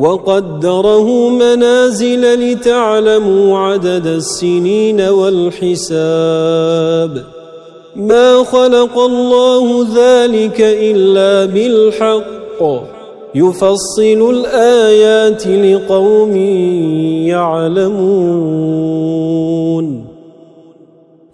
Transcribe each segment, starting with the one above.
وقدره منازل لتعلموا عدد السنين والحساب. ما خلق الله ذلك إلا بالحق. يفصل الآيات لقوم يعلمون.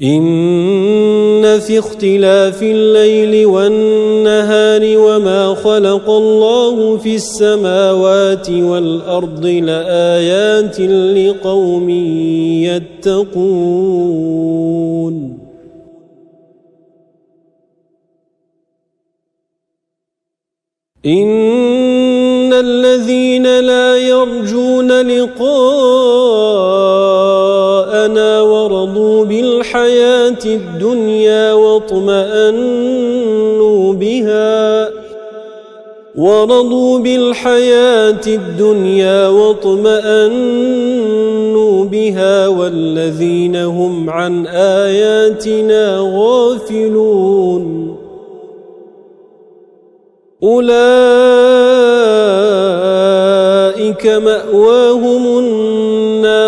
إن في اختلاف الليل والنهار وما خلق الله في السماوات والأرض لآيات لقوم يتقون. إن الذين لا يرجون لقاءنا بالحياة الدنيا واطمأنوا بها ورضوا بالحياة الدنيا واطمأنوا بها والذين هم عن آياتنا غافلون أولئك مأواهم النار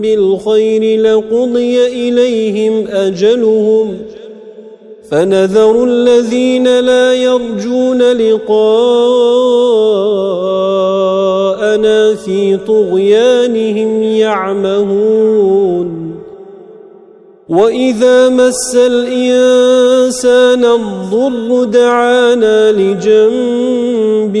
بالخير لقضي إليهم أجلهم فنذر الذين لا يرجون لقاءنا في طغيانهم يعمهون وإذا مس الإنسان الضر دعانا لجنبه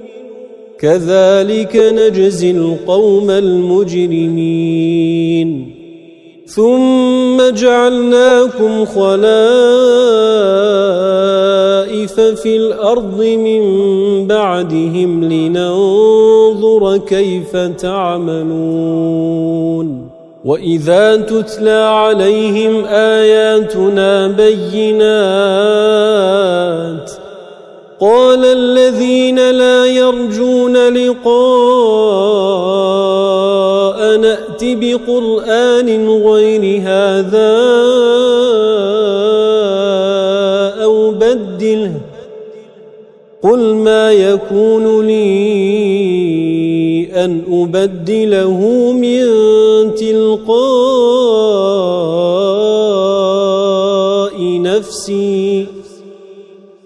كذلك نجزي القوم المجرمين. ثم جعلناكم خلائف في الأرض من بعدهم لننظر كيف تعملون. وَإِذَا تُتْلَى عَلَيْهِمْ آيَاتُنَا بَيِّنَاتٍ قال الذين لا يرجون لقاء نأتي بقرآن غير هذا أو بدله قل ما يكون لي أن أبدله من تلقاء نفسي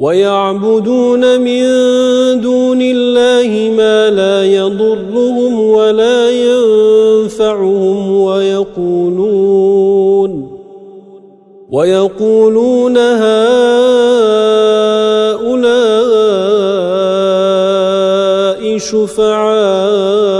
ويعبدون من دون الله ما لا يضرهم ولا ينفعهم ويقولون ويقولون هؤلاء شفعاؤنا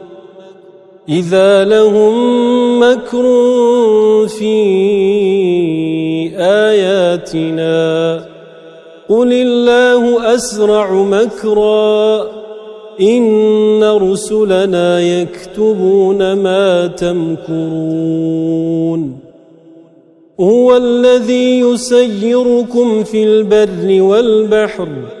إذا لهم مكر في آياتنا قل الله أسرع مكرا إن رسلنا يكتبون ما تمكرون. هو الذي يسيركم في البر والبحر.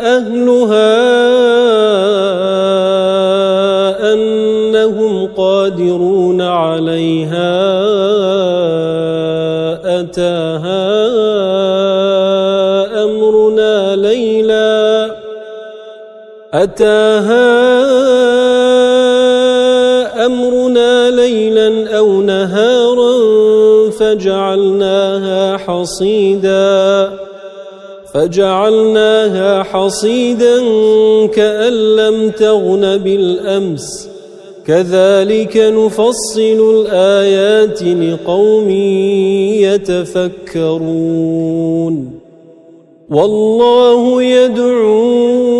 أهلها أنهم قادرون عليها أتاها أمرنا ليلا أتاها أمرنا ليلا أو نهارا فجعلناها حصيداً فجعلناها حصيدا كأن لم تغن بالأمس. كذلك نفصل الآيات لقوم يتفكرون. والله يدعو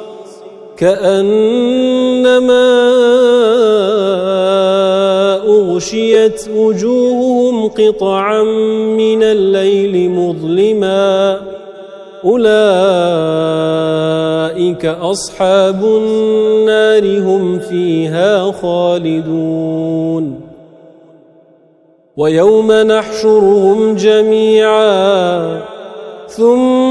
كأنما أغشيت وجوههم قطعا من الليل مظلماً أولئك أصحاب النار هم فيها خالدون ويوم نحشرهم جميعا ثم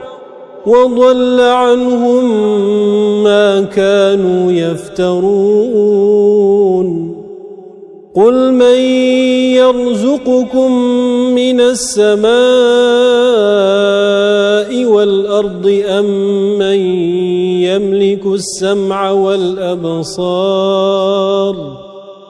وضل عنهم ما كانوا يفترون. قل من يرزقكم من السماء والأرض أم من يملك السمع والأبصار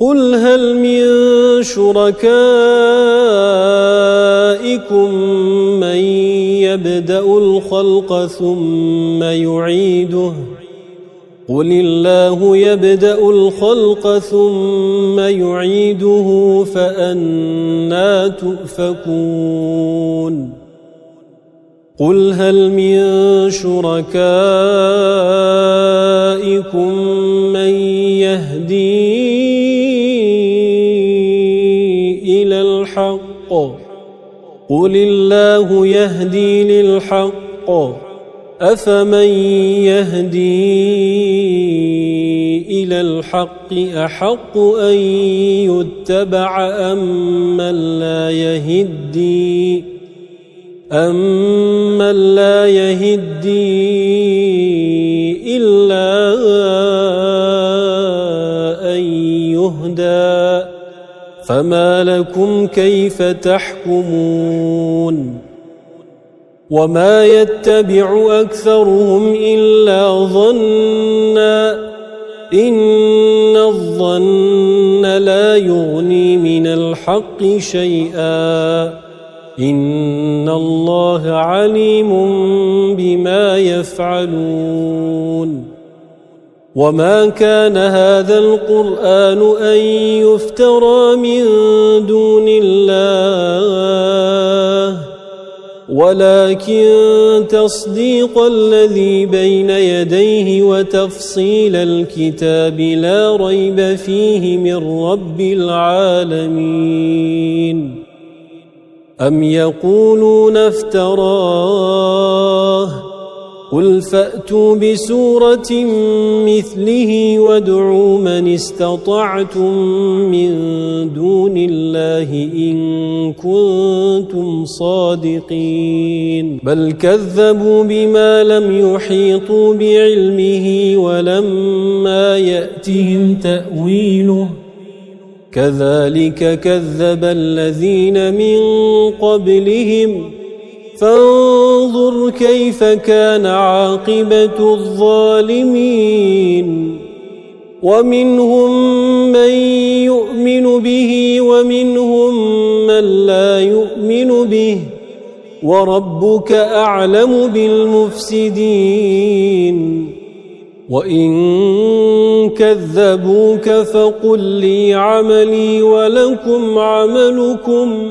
قل هل من شركائكم من يبدأ الخلق ثم يعيده قل الله يبدأ الخلق ثم يعيده فأنا تؤفكون قل هل من شركائكم من يهدين قل الله يهدي للحق أفمن يهدي إلى الحق أحق أن يتبع أم من لا يهدي أمن لا يهدي إلا أن يهدى فما لكم كيف تحكمون وما يتبع أكثرهم إلا ظنا إن الظن لا يغني من الحق شيئا إن الله عليم بما يفعلون وما كان هذا القرآن أن يفترى من دون الله ولكن تصديق الذي بين يديه وتفصيل الكتاب لا ريب فيه من رب العالمين أم يقولون افتراه قل فأتوا بسورة مثله وادعوا من استطعتم من دون الله إن كنتم صادقين بل كذبوا بما لم يحيطوا بعلمه ولما يأتهم تأويله كذلك كذب الذين من قبلهم فانظر كيف كان عاقبة الظالمين. ومنهم من يؤمن به ومنهم من لا يؤمن به. وربك أعلم بالمفسدين. وإن كذبوك فقل لي عملي ولكم عملكم.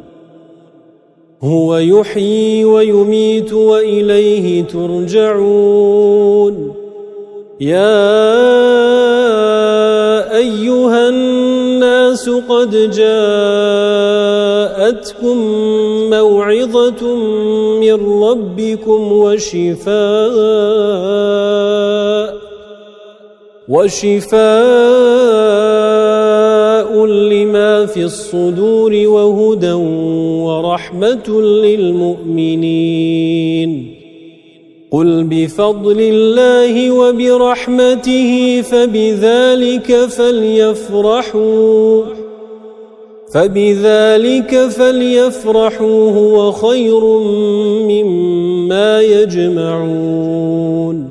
هو يحيي ويميت وإليه ترجعون. يا أيها الناس قد جاءتكم موعظة من ربكم وشفاء. وشفاء لما في الصدور وهدى ورحمة للمؤمنين. قل بفضل الله وبرحمته فبذلك فليفرحوا فبذلك فليفرحوا هو خير مما يجمعون.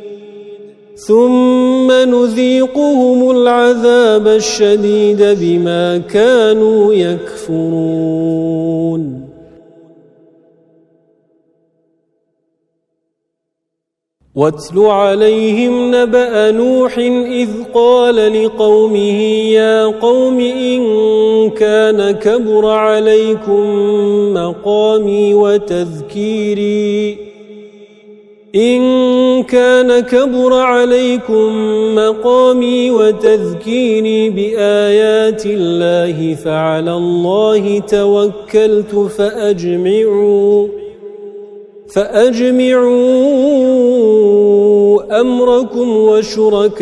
ثم نذيقهم العذاب الشديد بما كانوا يكفرون. واتل عليهم نبأ نوح إذ قال لقومه يا قوم إن كان كبر عليكم مقامي وتذكيري إن كان كبر عليكم مقامي وتذكيري بآيات الله فعلى الله توكلت فأجمعوا فأجمعوا أمركم وشركاءكم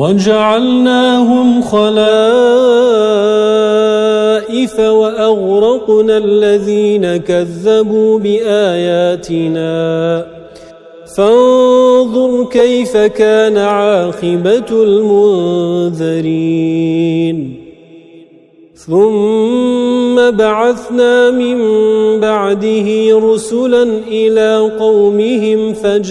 وجعلناهم خلائف وأغرقنا الذين كذبوا بآياتنا. فانظر كيف كان عاقبة المنذرين. ثم بعثنا من بعده رسلا إلى قومهم فجاءوهم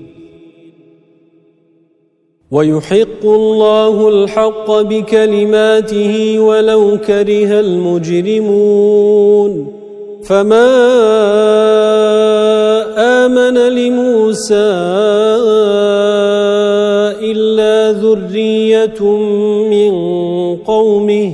ويحق الله الحق بكلماته ولو كره المجرمون. فما آمن لموسى إلا ذرية من قومه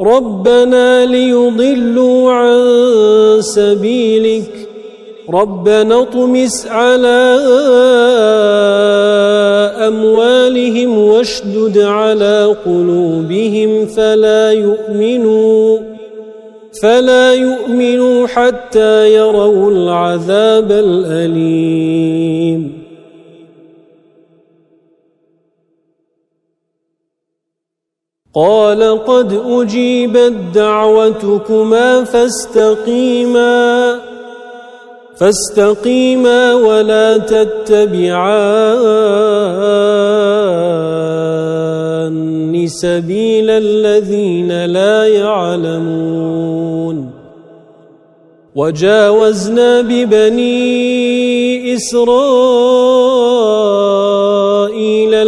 ربنا ليضلوا عن سبيلك. ربنا اطمس على أموالهم واشدد على قلوبهم فلا يؤمنوا فلا يؤمنوا حتى يروا العذاب الأليم. قال قد أجيبت دعوتكما فاستقيما فاستقيما ولا تتبعان سبيل الذين لا يعلمون. وجاوزنا ببني إسرائيل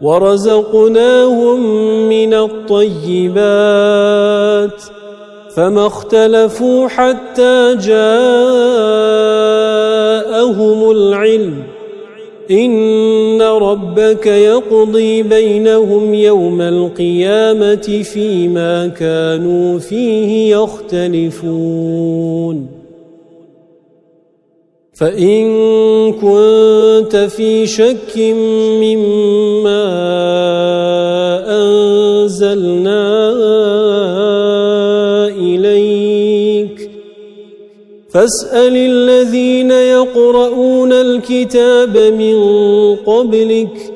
ورزقناهم من الطيبات فما اختلفوا حتى جاءهم العلم. إن ربك يقضي بينهم يوم القيامة فيما كانوا فيه يختلفون. فإن كنت في شك مما أنزلنا إليك فاسأل الذين يقرؤون الكتاب من قبلك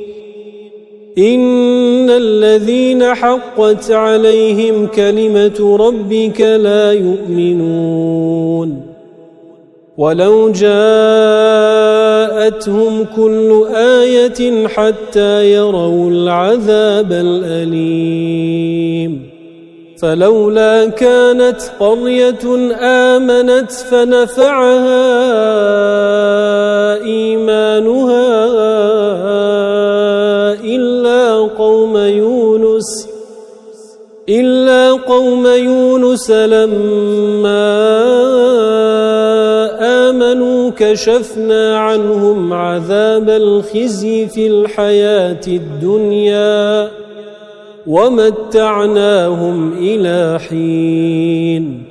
إن الذين حقت عليهم كلمة ربك لا يؤمنون ولو جاءتهم كل آية حتى يروا العذاب الأليم فلولا كانت قرية آمنت فنفعها إيمانها إلا قوم يونس إلا قوم يونس لما آمنوا كشفنا عنهم عذاب الخزي في الحياة الدنيا ومتعناهم إلى حين.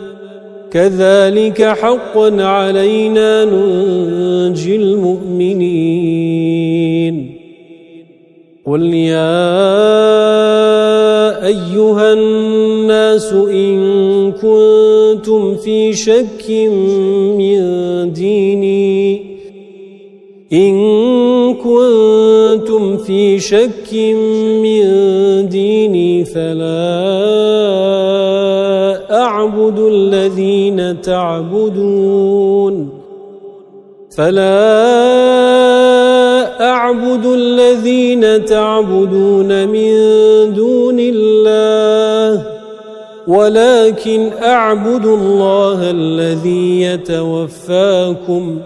كذلك حقا علينا ننجي المؤمنين. قل يا أيها الناس إن كنتم في شك من ديني. إن كنتم في شك من ديني فلا أعبد الذين تعبدون فلا أعبد الذين تعبدون من دون الله ولكن أعبد الله الذي يتوفاكم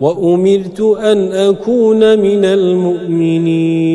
وأمرت أن أكون من المؤمنين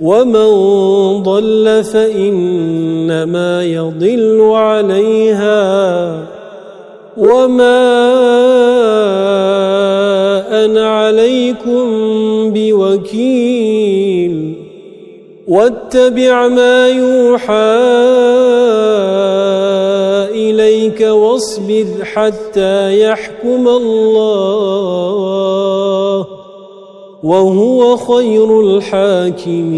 ومن ضل فإنما يضل عليها وما أنا عليكم بوكيل واتبع ما يوحى إليك واصبر حتى يحكم الله وهو خير الحاكمين.